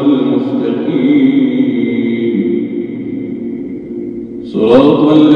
المستقيم صراط الذين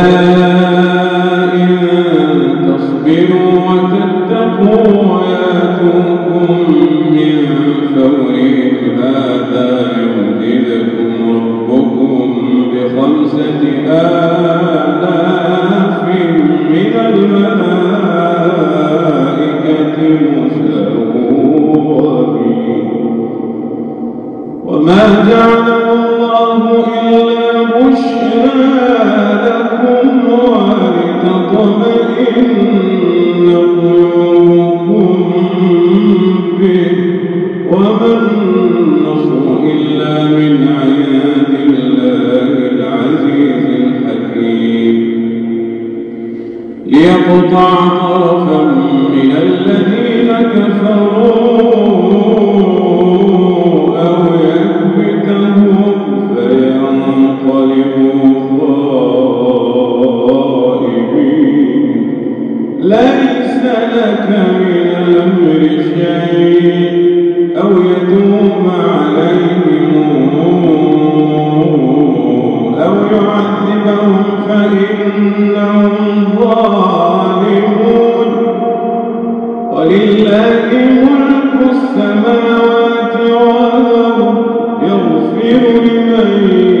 ليقطع طرفا من الذين كفروا أو يكبتهم فينقلبوا خائبين ليس لك من الأمر شيء. السماوات والأرض يغفر لمن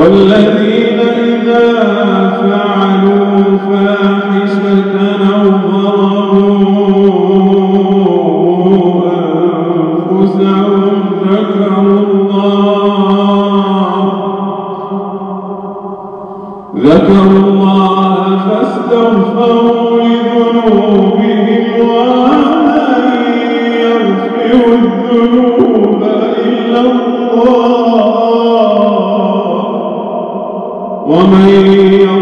والذين إذا فعلوا فاسقا Amen.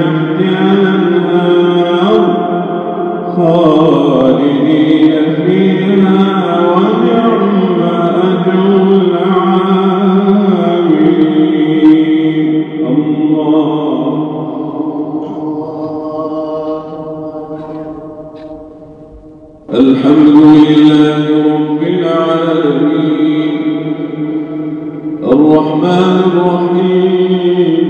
البحر على النار خالدين فيها ونعم أجر العاملين الله الحمد لله رب العالمين الرحمن الرحيم.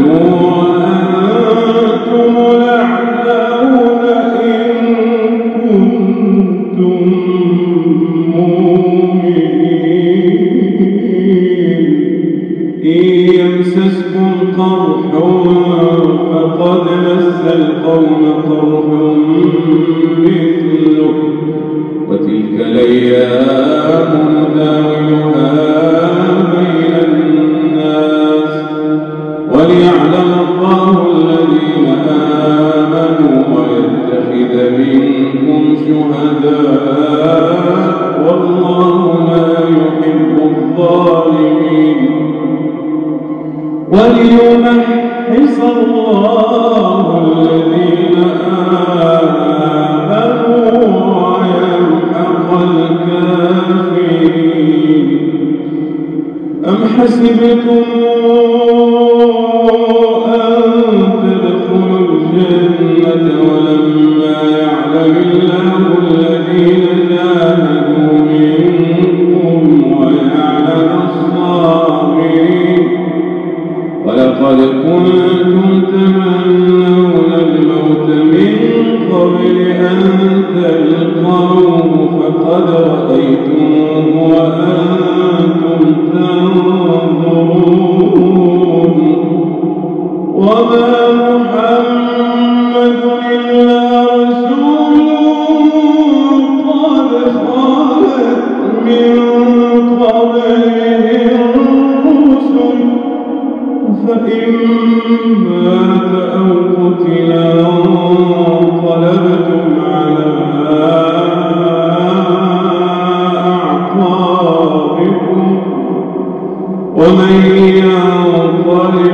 Senhor. قد كنت